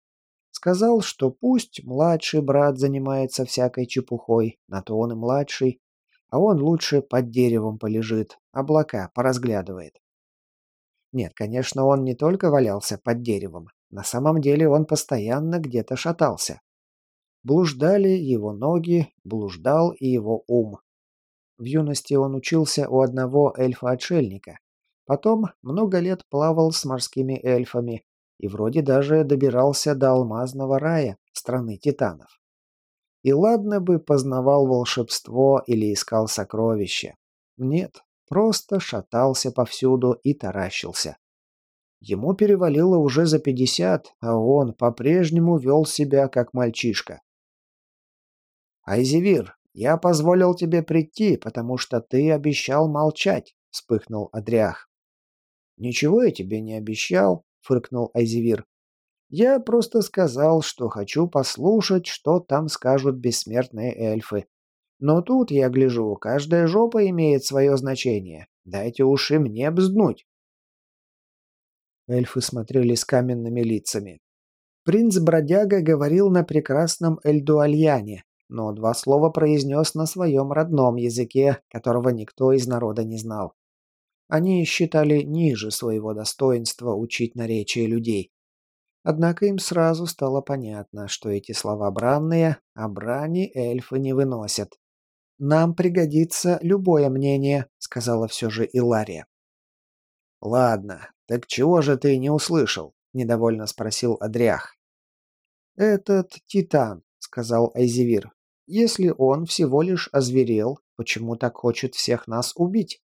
Сказал, что пусть младший брат занимается всякой чепухой, на то он и младший, а он лучше под деревом полежит, облака поразглядывает. Нет, конечно, он не только валялся под деревом, на самом деле он постоянно где-то шатался. Блуждали его ноги, блуждал и его ум. В юности он учился у одного эльфа-отшельника. Потом много лет плавал с морскими эльфами и вроде даже добирался до алмазного рая, страны титанов. И ладно бы познавал волшебство или искал сокровища. Нет, просто шатался повсюду и таращился. Ему перевалило уже за пятьдесят, а он по-прежнему вел себя как мальчишка. «Айзевир, я позволил тебе прийти, потому что ты обещал молчать», — вспыхнул Адриах. «Ничего я тебе не обещал», — фыркнул Айзевир. «Я просто сказал, что хочу послушать, что там скажут бессмертные эльфы. Но тут, я гляжу, каждая жопа имеет свое значение. Дайте уж и мне бзднуть». Эльфы смотрели с каменными лицами. Принц-бродяга говорил на прекрасном Эльдуальяне, но два слова произнес на своем родном языке, которого никто из народа не знал. Они считали ниже своего достоинства учить наречие людей. Однако им сразу стало понятно, что эти слова бранные, а брани эльфы не выносят. «Нам пригодится любое мнение», — сказала все же Илария. «Ладно, так чего же ты не услышал?» — недовольно спросил Адриах. «Этот Титан», — сказал Айзевир. Если он всего лишь озверел, почему так хочет всех нас убить?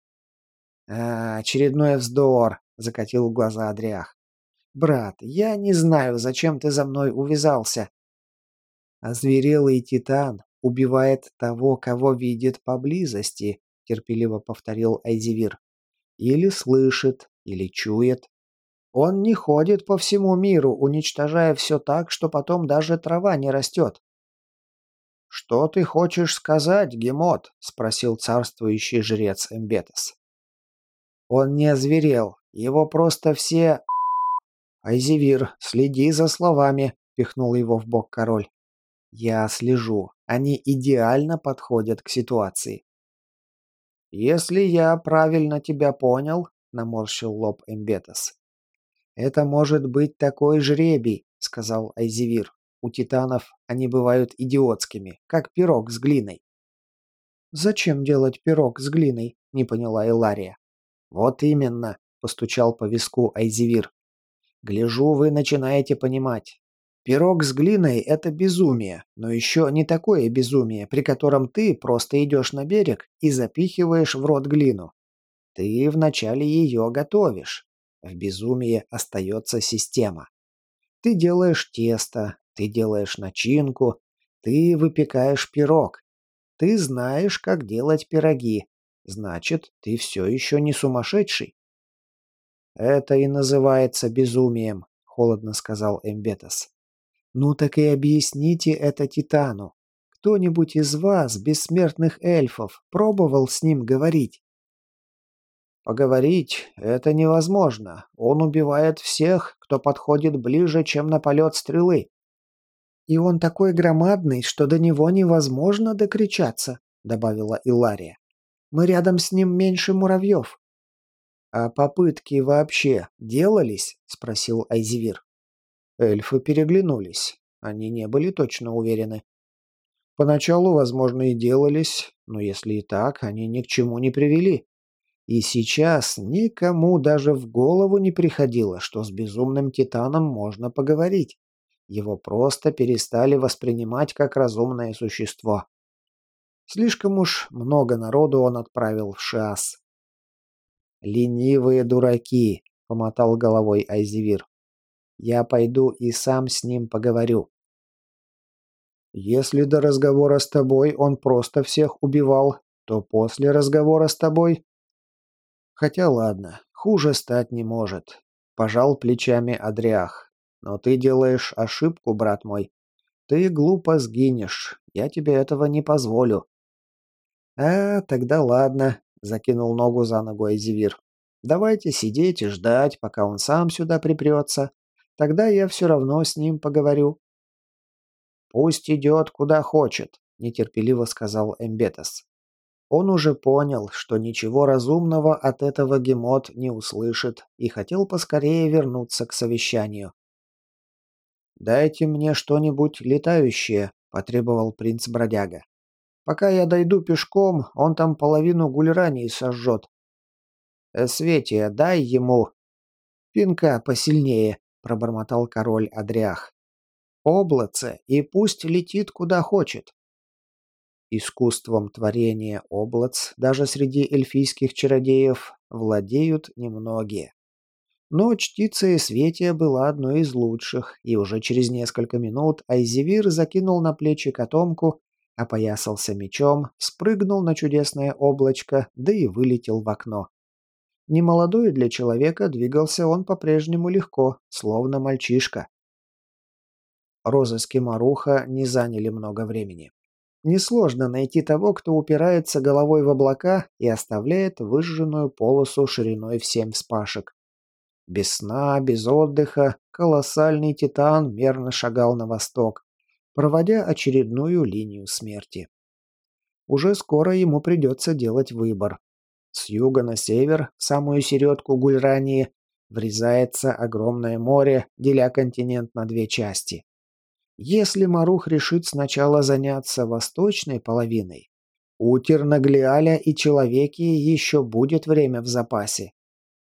А, очередной вздор, закатил глаза Адриах. Брат, я не знаю, зачем ты за мной увязался. Озверелый титан убивает того, кого видит поблизости, терпеливо повторил Айзивир. Или слышит, или чует. Он не ходит по всему миру, уничтожая все так, что потом даже трава не растет. «Что ты хочешь сказать, Гемот?» – спросил царствующий жрец Эмбетас. «Он не озверел. Его просто все...» «Айзевир, следи за словами», – пихнул его в бок король. «Я слежу. Они идеально подходят к ситуации». «Если я правильно тебя понял», – наморщил лоб Эмбетас. «Это может быть такой жребий», – сказал Айзевир. У титанов они бывают идиотскими, как пирог с глиной. «Зачем делать пирог с глиной?» – не поняла Элария. «Вот именно», – постучал по виску Айзевир. «Гляжу, вы начинаете понимать. Пирог с глиной – это безумие, но еще не такое безумие, при котором ты просто идешь на берег и запихиваешь в рот глину. Ты вначале ее готовишь. В безумии остается система. Ты делаешь тесто, ты делаешь начинку, ты выпекаешь пирог. Ты знаешь, как делать пироги. Значит, ты все еще не сумасшедший. Это и называется безумием, холодно сказал Эмбетас. Ну так и объясните это Титану. Кто-нибудь из вас, бессмертных эльфов, пробовал с ним говорить? Поговорить — это невозможно. Он убивает всех, кто подходит ближе, чем на полет стрелы. «И он такой громадный, что до него невозможно докричаться», — добавила Илария. «Мы рядом с ним меньше муравьев». «А попытки вообще делались?» — спросил Айзивир. Эльфы переглянулись. Они не были точно уверены. Поначалу, возможно, и делались, но если и так, они ни к чему не привели. И сейчас никому даже в голову не приходило, что с безумным титаном можно поговорить. Его просто перестали воспринимать как разумное существо. Слишком уж много народу он отправил в Шиас. «Ленивые дураки», — помотал головой Айзевир. «Я пойду и сам с ним поговорю». «Если до разговора с тобой он просто всех убивал, то после разговора с тобой...» «Хотя ладно, хуже стать не может», — пожал плечами Адриах. Но ты делаешь ошибку, брат мой. Ты глупо сгинешь. Я тебе этого не позволю. А, тогда ладно, закинул ногу за ногу Эзивир. Давайте сидеть и ждать, пока он сам сюда припрется. Тогда я все равно с ним поговорю. Пусть идет куда хочет, нетерпеливо сказал Эмбетас. Он уже понял, что ничего разумного от этого Гемот не услышит и хотел поскорее вернуться к совещанию. «Дайте мне что-нибудь летающее», — потребовал принц-бродяга. «Пока я дойду пешком, он там половину гульраней сожжет». «Светия, дай ему...» «Пинка посильнее», — пробормотал король Адриах. «Облаце, и пусть летит куда хочет». Искусством творения облац даже среди эльфийских чародеев владеют немногие. Но чтица Светия была одной из лучших, и уже через несколько минут Айзевир закинул на плечи котомку, опоясался мечом, спрыгнул на чудесное облачко, да и вылетел в окно. Немолодой для человека двигался он по-прежнему легко, словно мальчишка. Розыски Маруха не заняли много времени. Несложно найти того, кто упирается головой в облака и оставляет выжженную полосу шириной в семь вспашек. Без сна, без отдыха, колоссальный титан мерно шагал на восток, проводя очередную линию смерти. Уже скоро ему придется делать выбор. С юга на север, в самую середку Гульрании, врезается огромное море, деля континент на две части. Если Марух решит сначала заняться восточной половиной, у Тернаглиаля и Человеки еще будет время в запасе.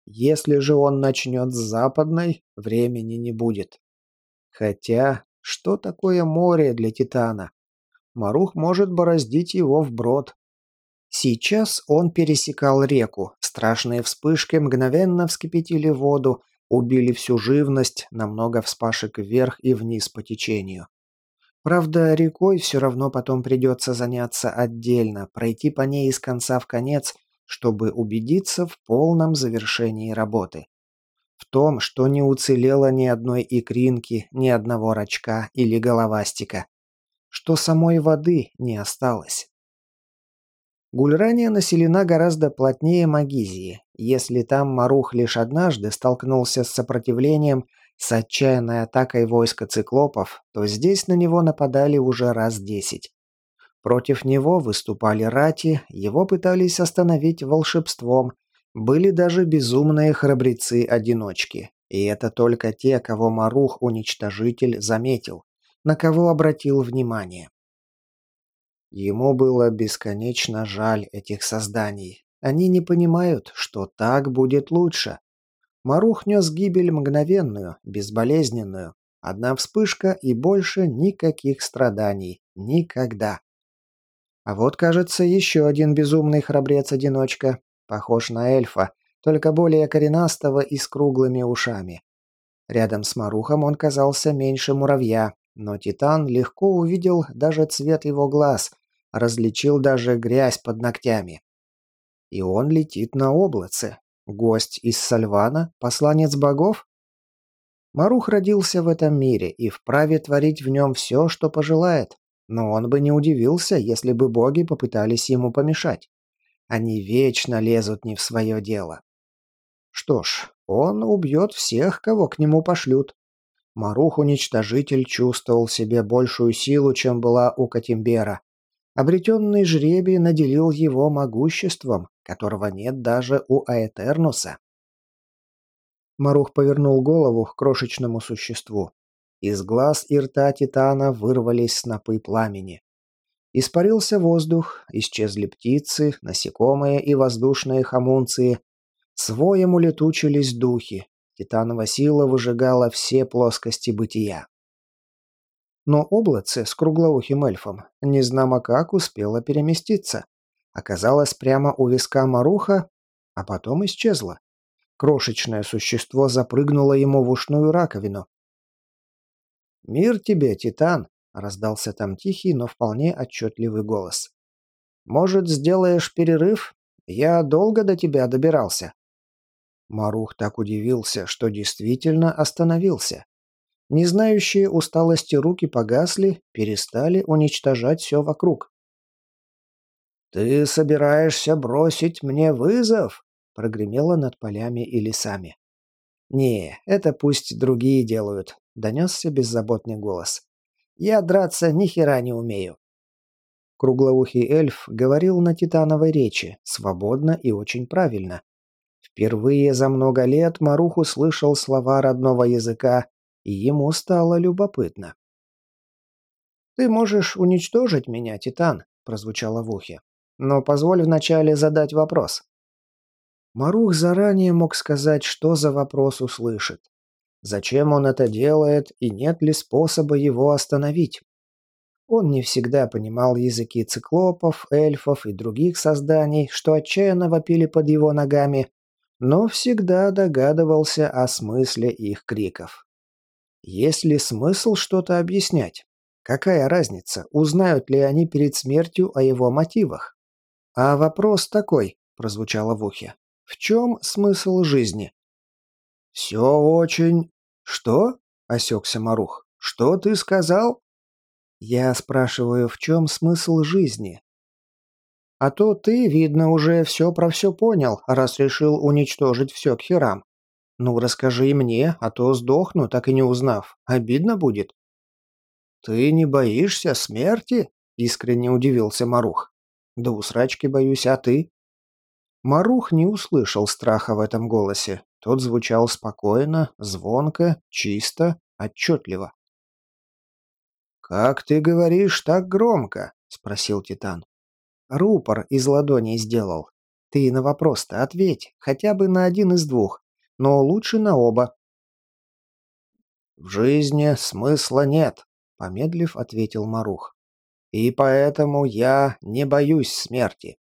Если же он начнет с западной, времени не будет. Хотя, что такое море для Титана? Марух может бороздить его вброд. Сейчас он пересекал реку. Страшные вспышки мгновенно вскипятили воду, убили всю живность, намного вспашек вверх и вниз по течению. Правда, рекой все равно потом придется заняться отдельно, пройти по ней из конца в конец, чтобы убедиться в полном завершении работы. В том, что не уцелело ни одной икринки, ни одного рачка или головастика. Что самой воды не осталось. Гульрания населена гораздо плотнее Магизии. Если там Марух лишь однажды столкнулся с сопротивлением с отчаянной атакой войска циклопов, то здесь на него нападали уже раз десять. Против него выступали рати, его пытались остановить волшебством, были даже безумные храбрецы-одиночки. И это только те, кого Марух-уничтожитель заметил, на кого обратил внимание. Ему было бесконечно жаль этих созданий. Они не понимают, что так будет лучше. Марух нес гибель мгновенную, безболезненную. Одна вспышка и больше никаких страданий. Никогда. А вот, кажется, еще один безумный храбрец-одиночка. Похож на эльфа, только более коренастого и с круглыми ушами. Рядом с Марухом он казался меньше муравья, но Титан легко увидел даже цвет его глаз, различил даже грязь под ногтями. И он летит на облаце, Гость из Сальвана? Посланец богов? Марух родился в этом мире и вправе творить в нем все, что пожелает. Но он бы не удивился, если бы боги попытались ему помешать. Они вечно лезут не в свое дело. Что ж, он убьет всех, кого к нему пошлют. Марух-уничтожитель чувствовал себе большую силу, чем была у Катимбера. Обретенный жребий наделил его могуществом, которого нет даже у Аэтернуса. Марух повернул голову к крошечному существу. Из глаз и рта Титана вырвались снопы пламени. Испарился воздух, исчезли птицы, насекомые и воздушные хомунции. Своем улетучились духи. Титанова сила выжигала все плоскости бытия. Но облаце с круглоухим эльфом незнамо как успела переместиться. Оказалась прямо у виска Маруха, а потом исчезла. Крошечное существо запрыгнуло ему в ушную раковину. «Мир тебе, Титан!» — раздался там тихий, но вполне отчетливый голос. «Может, сделаешь перерыв? Я долго до тебя добирался». Марух так удивился, что действительно остановился. Не знающие усталости руки погасли, перестали уничтожать все вокруг. «Ты собираешься бросить мне вызов?» — прогремело над полями и лесами. «Не, это пусть другие делают», — донесся беззаботный голос. «Я драться ни хера не умею». Круглоухий эльф говорил на титановой речи, свободно и очень правильно. Впервые за много лет Марух услышал слова родного языка и ему стало любопытно. «Ты можешь уничтожить меня, Титан», – прозвучало в ухе. «Но позволь вначале задать вопрос». Марух заранее мог сказать, что за вопрос услышит. Зачем он это делает и нет ли способа его остановить? Он не всегда понимал языки циклопов, эльфов и других созданий, что отчаянно вопили под его ногами, но всегда догадывался о смысле их криков. Есть ли смысл что-то объяснять? Какая разница, узнают ли они перед смертью о его мотивах? А вопрос такой, прозвучало в ухе. В чем смысл жизни? Все очень... Что? Осекся Марух. Что ты сказал? Я спрашиваю, в чем смысл жизни? А то ты, видно, уже все про все понял, раз решил уничтожить все к херам. «Ну, расскажи мне, а то сдохну, так и не узнав. Обидно будет». «Ты не боишься смерти?» – искренне удивился Марух. «Да у срачки боюсь, а ты?» Марух не услышал страха в этом голосе. Тот звучал спокойно, звонко, чисто, отчетливо. «Как ты говоришь так громко?» – спросил Титан. «Рупор из ладоней сделал. Ты на вопрос-то ответь, хотя бы на один из двух но лучше на оба. «В жизни смысла нет», — помедлив ответил Марух. «И поэтому я не боюсь смерти».